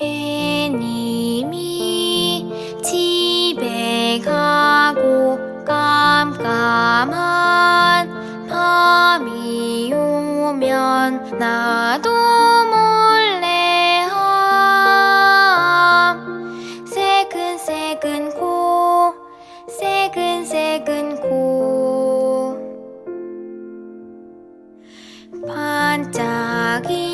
해님이 집에 가고 깜깜한 밤이 오면 나도 몰래 함. 새근새근 고 새근새근 고. 반짝이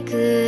く